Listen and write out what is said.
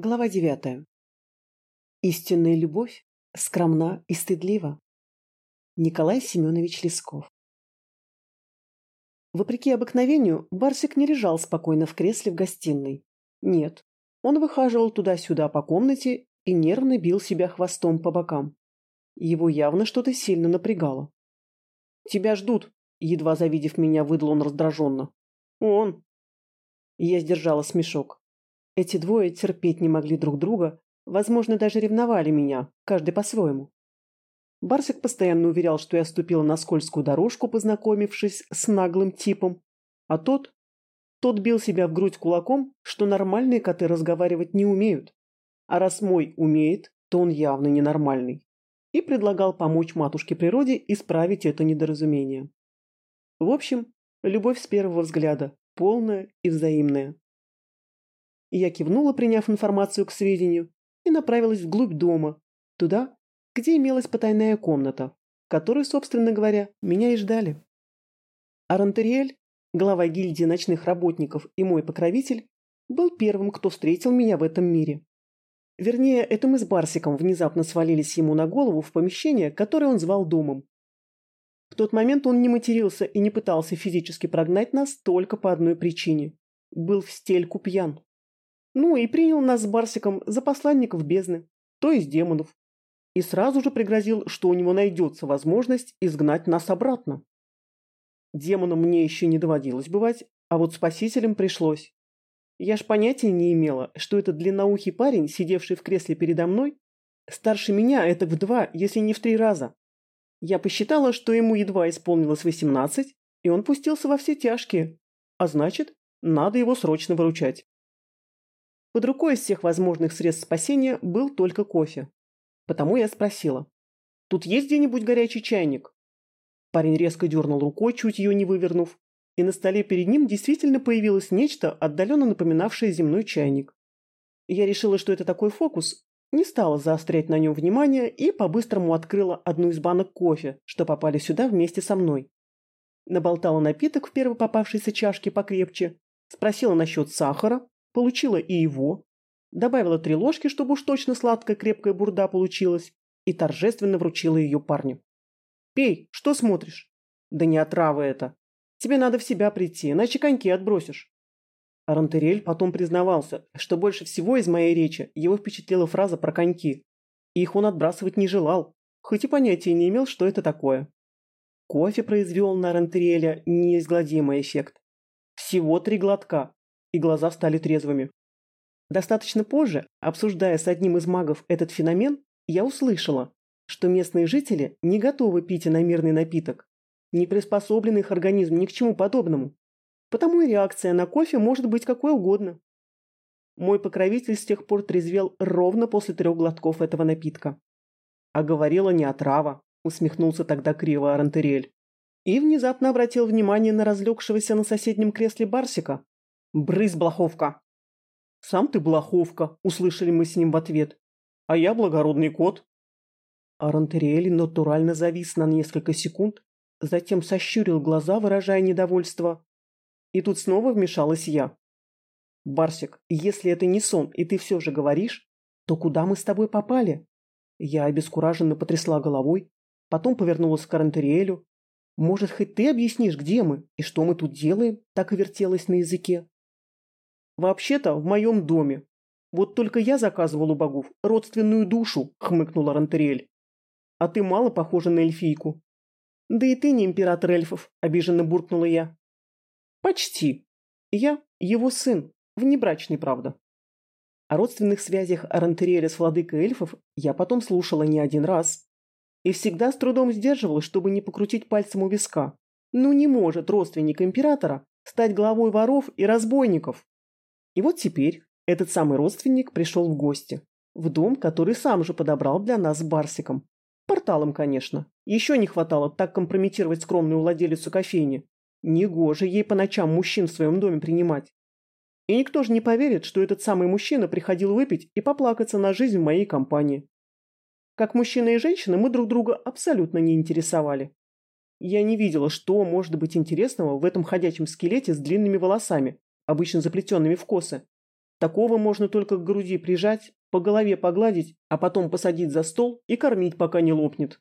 Глава девятая. Истинная любовь скромна и стыдлива. Николай Семенович Лесков. Вопреки обыкновению, Барсик не лежал спокойно в кресле в гостиной. Нет, он выхаживал туда-сюда по комнате и нервно бил себя хвостом по бокам. Его явно что-то сильно напрягало. «Тебя ждут», — едва завидев меня, выдал он раздраженно. «Он». Я сдержала смешок. Эти двое терпеть не могли друг друга, возможно, даже ревновали меня, каждый по-своему. Барсик постоянно уверял, что я ступила на скользкую дорожку, познакомившись с наглым типом, а тот... Тот бил себя в грудь кулаком, что нормальные коты разговаривать не умеют. А раз мой умеет, то он явно ненормальный. И предлагал помочь матушке природе исправить это недоразумение. В общем, любовь с первого взгляда, полная и взаимная. Я кивнула, приняв информацию к сведению, и направилась вглубь дома, туда, где имелась потайная комната, в которой, собственно говоря, меня и ждали. Арантериэль, глава гильдии ночных работников и мой покровитель, был первым, кто встретил меня в этом мире. Вернее, это мы с Барсиком внезапно свалились ему на голову в помещение, которое он звал домом. В тот момент он не матерился и не пытался физически прогнать нас только по одной причине. Был в стельку пьян. Ну и принял нас с Барсиком за посланников бездны, то есть демонов. И сразу же пригрозил, что у него найдется возможность изгнать нас обратно. Демонам мне еще не доводилось бывать, а вот спасителям пришлось. Я ж понятия не имела, что этот длинноухий парень, сидевший в кресле передо мной, старше меня это в два, если не в три раза. Я посчитала, что ему едва исполнилось восемнадцать, и он пустился во все тяжкие, а значит, надо его срочно выручать. Под рукой из всех возможных средств спасения был только кофе. Потому я спросила. «Тут есть где-нибудь горячий чайник?» Парень резко дернул рукой, чуть ее не вывернув, и на столе перед ним действительно появилось нечто, отдаленно напоминавшее земной чайник. Я решила, что это такой фокус, не стала заострять на нем внимание и по-быстрому открыла одну из банок кофе, что попали сюда вместе со мной. Наболтала напиток в первой попавшейся чашке покрепче, спросила насчет сахара, получила и его, добавила три ложки, чтобы уж точно сладкая крепкая бурда получилась, и торжественно вручила ее парню. «Пей, что смотришь?» «Да не отрава это. Тебе надо в себя прийти, иначе коньки отбросишь». Арантерель потом признавался, что больше всего из моей речи его впечатлила фраза про коньки. их он отбрасывать не желал, хоть и понятия не имел, что это такое. Кофе произвел на Арантереля неизгладимый эффект. Всего три глотка, и глаза стали трезвыми. Достаточно позже, обсуждая с одним из магов этот феномен, я услышала, что местные жители не готовы пить иномерный напиток. Не приспособлен их организм ни к чему подобному. Потому и реакция на кофе может быть какой угодно. Мой покровитель с тех пор трезвел ровно после трех глотков этого напитка. А говорила не отрава, усмехнулся тогда криво Арантерель. И внезапно обратил внимание на разлегшегося на соседнем кресле Барсика, «Брысь, блоховка!» «Сам ты блоховка!» – услышали мы с ним в ответ. «А я благородный кот!» Арантериэль натурально завис на несколько секунд, затем сощурил глаза, выражая недовольство. И тут снова вмешалась я. «Барсик, если это не сон, и ты все же говоришь, то куда мы с тобой попали?» Я обескураженно потрясла головой, потом повернулась к Арантериэлю. «Может, хоть ты объяснишь, где мы и что мы тут делаем?» Так и вертелась на языке. «Вообще-то в моем доме. Вот только я заказывал у богов родственную душу», — хмыкнула Рантериэль. «А ты мало похожа на эльфийку». «Да и ты не император эльфов», — обиженно буркнула я. «Почти. Я его сын, внебрачный, правда». О родственных связях Арантериэля с владыкой эльфов я потом слушала не один раз. И всегда с трудом сдерживалась, чтобы не покрутить пальцем у виска. Ну не может родственник императора стать главой воров и разбойников. И вот теперь этот самый родственник пришел в гости. В дом, который сам же подобрал для нас с Барсиком. Порталом, конечно. Еще не хватало так компрометировать скромную владелицу кофейни. Негоже ей по ночам мужчин в своем доме принимать. И никто же не поверит, что этот самый мужчина приходил выпить и поплакаться на жизнь в моей компании. Как мужчина и женщина мы друг друга абсолютно не интересовали. Я не видела, что может быть интересного в этом ходячем скелете с длинными волосами, обычно заплетенными в косы. Такого можно только к груди прижать, по голове погладить, а потом посадить за стол и кормить, пока не лопнет.